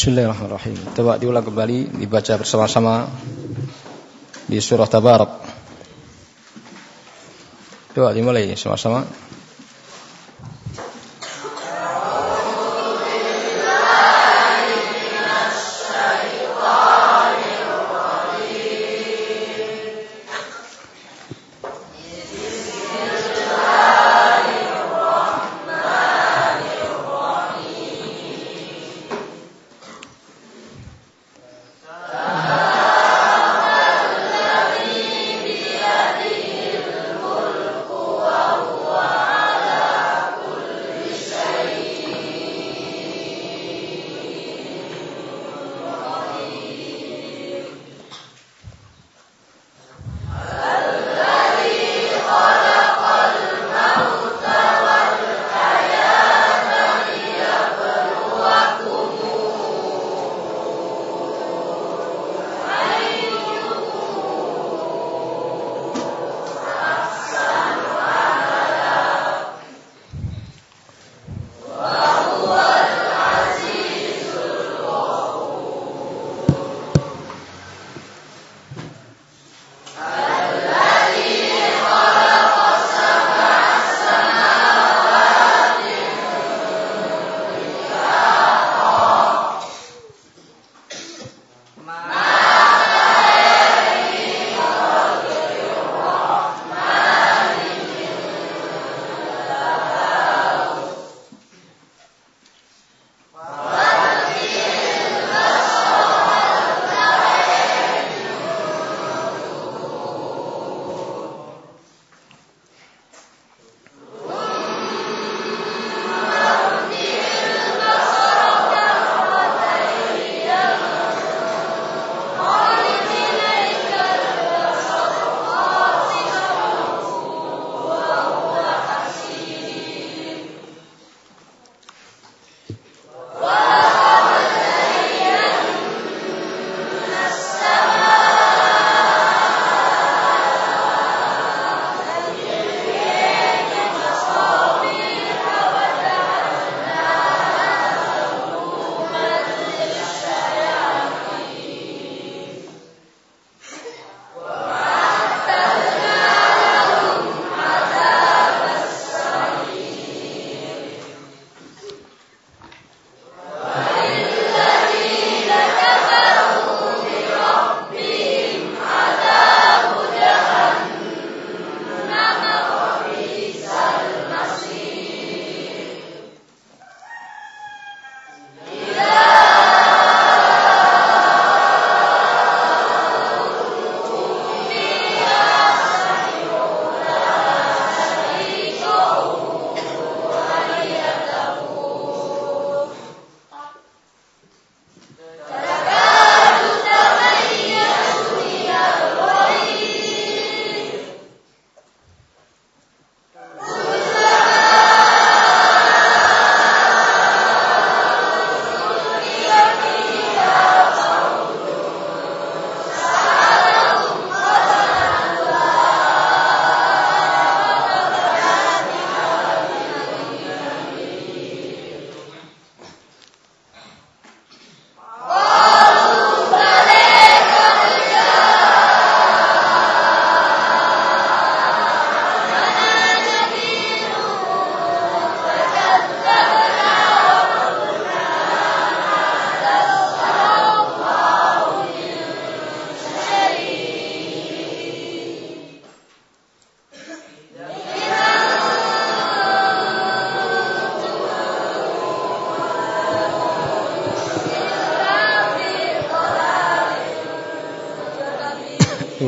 Bismillahirrahmanirrahim. Coba diulang kembali, dibaca bersama-sama di surah Tabarak. Coba dimulai sama-sama.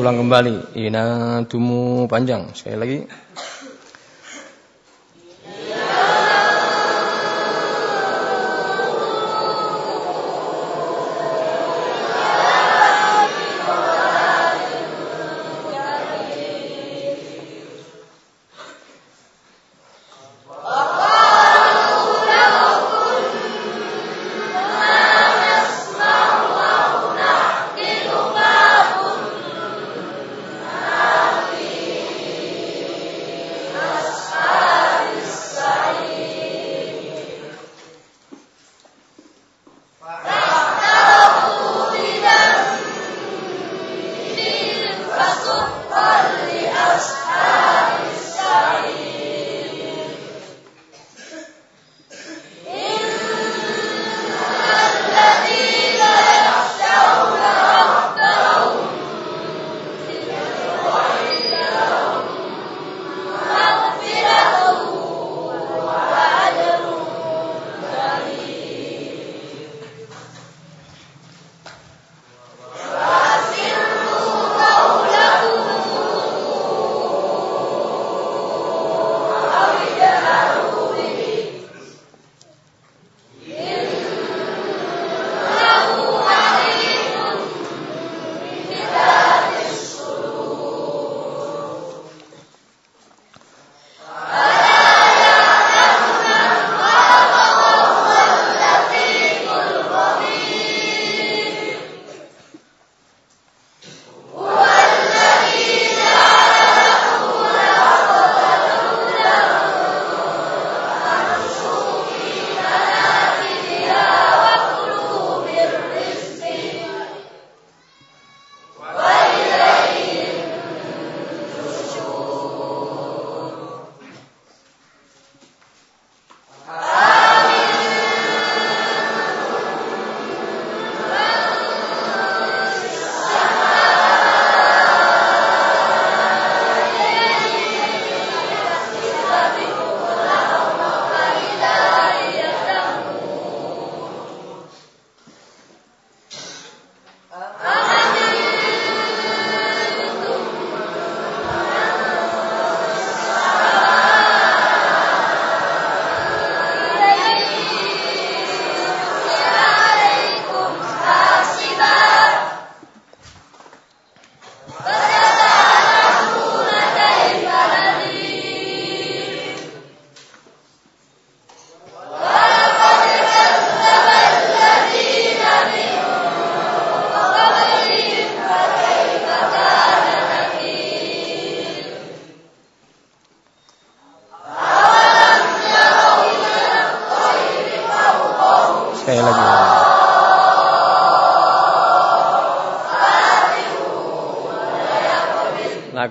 Ulang kembali. Inatumu panjang. Sekali lagi.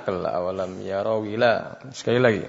akal awalam yarawila. Sekali lagi.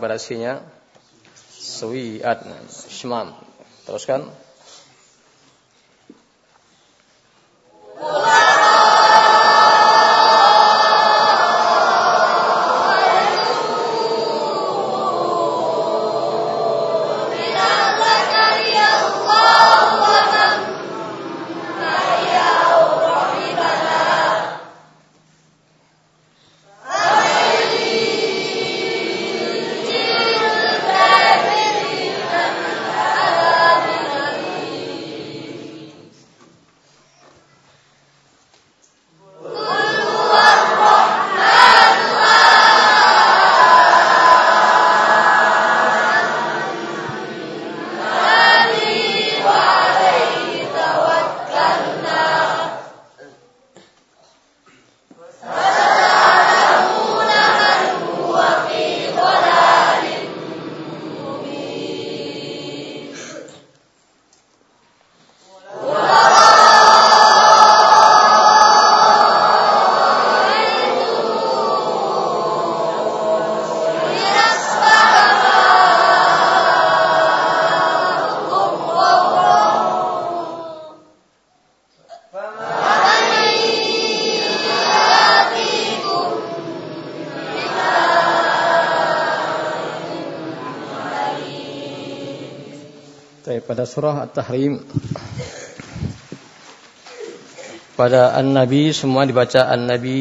berasinya? suwiat, shimam. Teruskan. Tapi pada surah At-Tahrim pada An-Nabi semua dibaca An-Nabi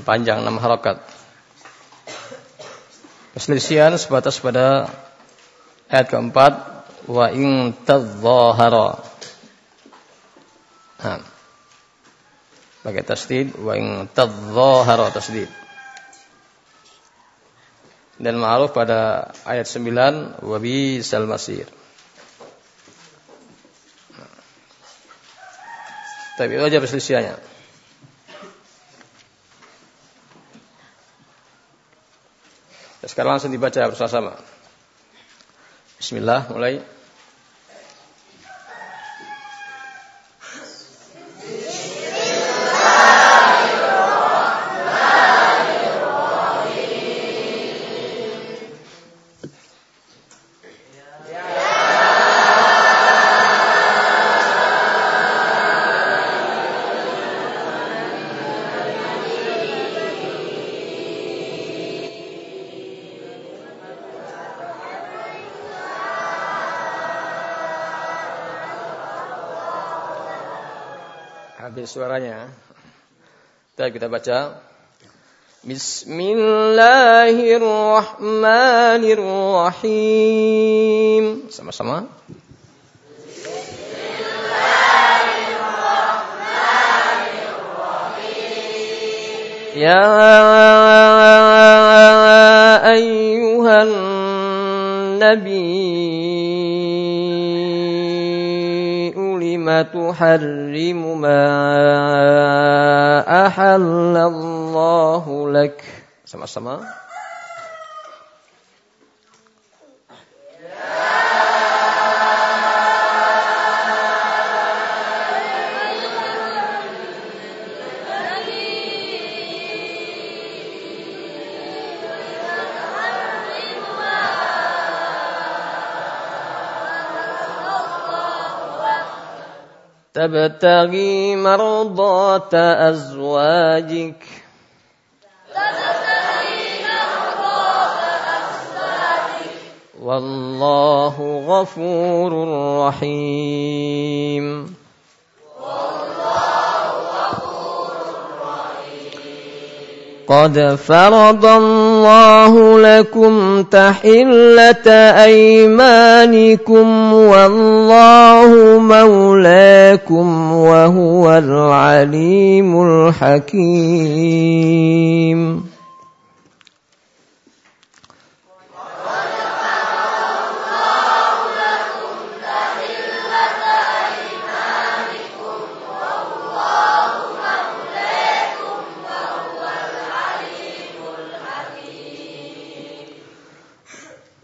panjang enam harakat. Perselisihan sebatas pada ayat keempat wa in tadzahara. Nah. Pakai tasdid wa in tadzahara tasdid dan ma'ruf pada ayat 9 wa bisal masir. Tapi itu aja perselisihannya. Sekarang langsung dibaca bersama-sama. Bismillah, mulai. Kita baca. Bismillahirrahmanirrahim. Sama-sama. Ya ayuhal Nabi. تحرم ما أحل الله لك. Sama-sama. تبتغي مرضات أزواجك. والله غفور رحيم. قد فرض الله لكم تحلة أيمانكم والله مولاكم وهو العليم الحكيم.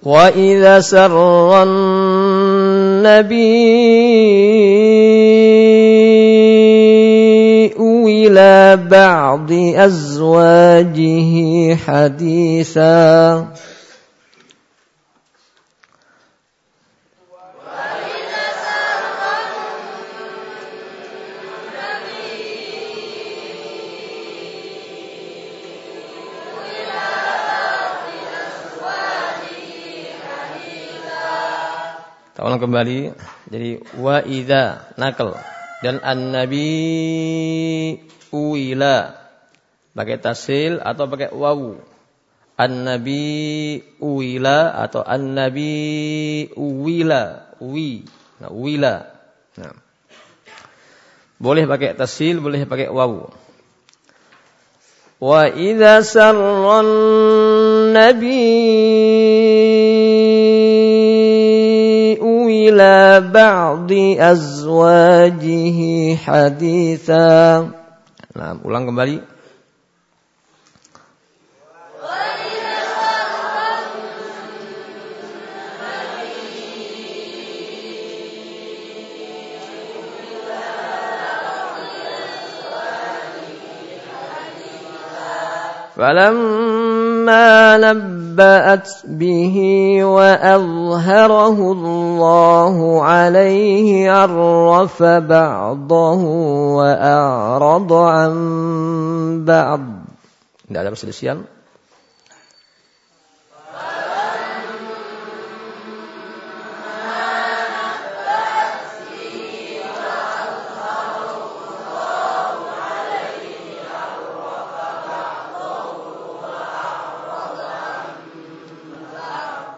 وإذا سر النبي إلى بعض أزواجه حديثا ulang kembali. Jadi wa idza nakal dan an-nabi uila pakai tasil atau pakai wawu. An-nabi uila atau an-nabi uwila, wi. Nah, uwila. Nah. Boleh pakai tasil, boleh pakai wawu. Wa idza sarran nabi إلى بعض أزواجه حديثا Nah, ulang kembali. فلما نبأت به وأظهره الله عليه عرف بعضه وأعرض عن بعض. Tidak ada perselisihan.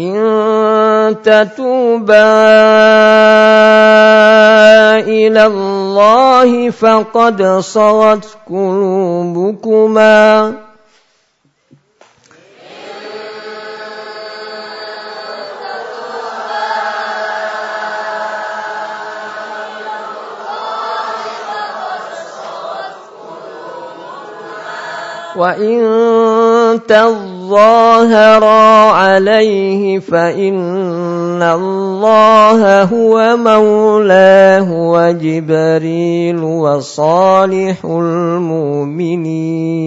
إن تتوبا إلى الله فقد صغت قلوبكما. وإن تظاهرا عليه فإن الله هو مولاه وجبريل وصالح المؤمنين.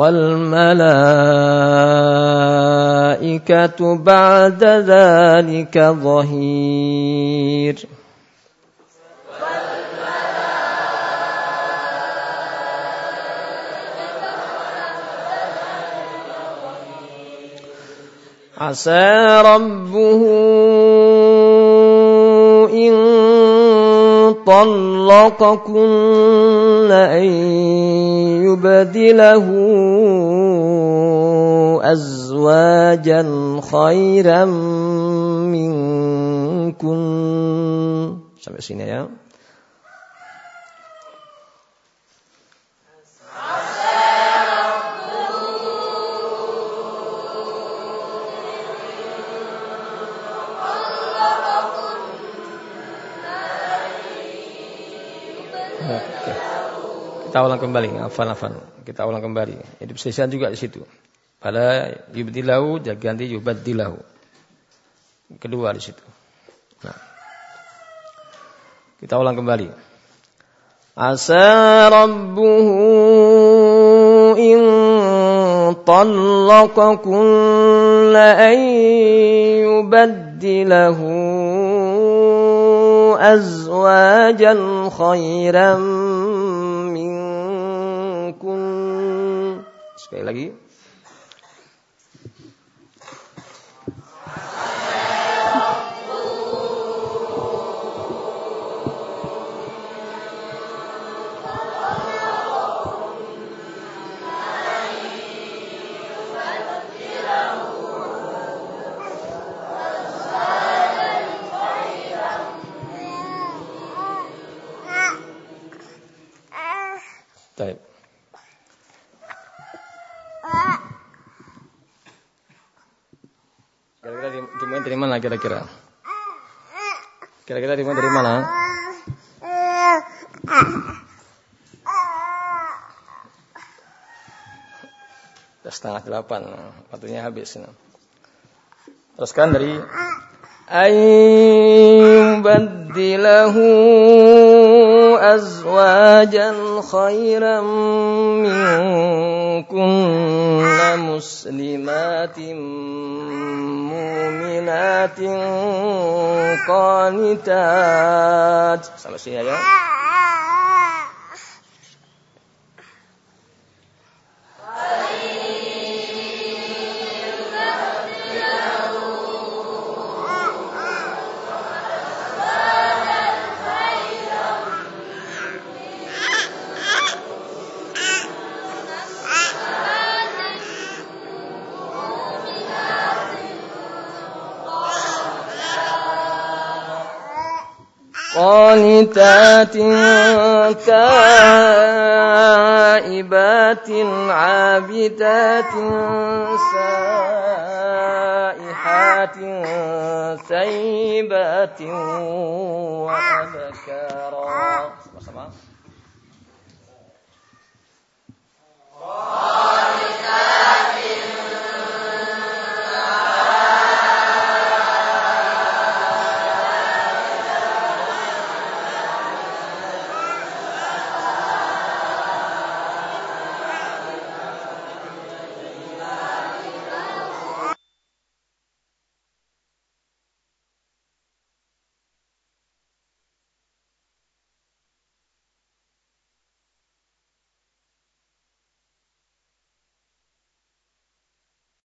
والملائكة بعد ذلك ظهير. عسى ربه طلقكن أن يبدله أزواجا خيرا منكن. sampai sini ya Kita ulang kembali, afan-afan. Kita ulang kembali. Jadi persisian juga di situ. Pada yubdilahu ganti yubadilahu. Kedua di situ. Nah. Kita ulang kembali. Asa rabbuhu in طلقكن أن يبدله أزواجا خيرا Sekali lagi. طيب mana kira-kira? Kira-kira dimulai dari mana? Sudah setengah delapan, waktunya habis. Teruskan dari ayyubaddilahu azwajan khairan minkunna muslimatin Ating komunidad, salamat sayo. قانتات تائبات عابدات سائحات سيبات وأبكارا. sama-sama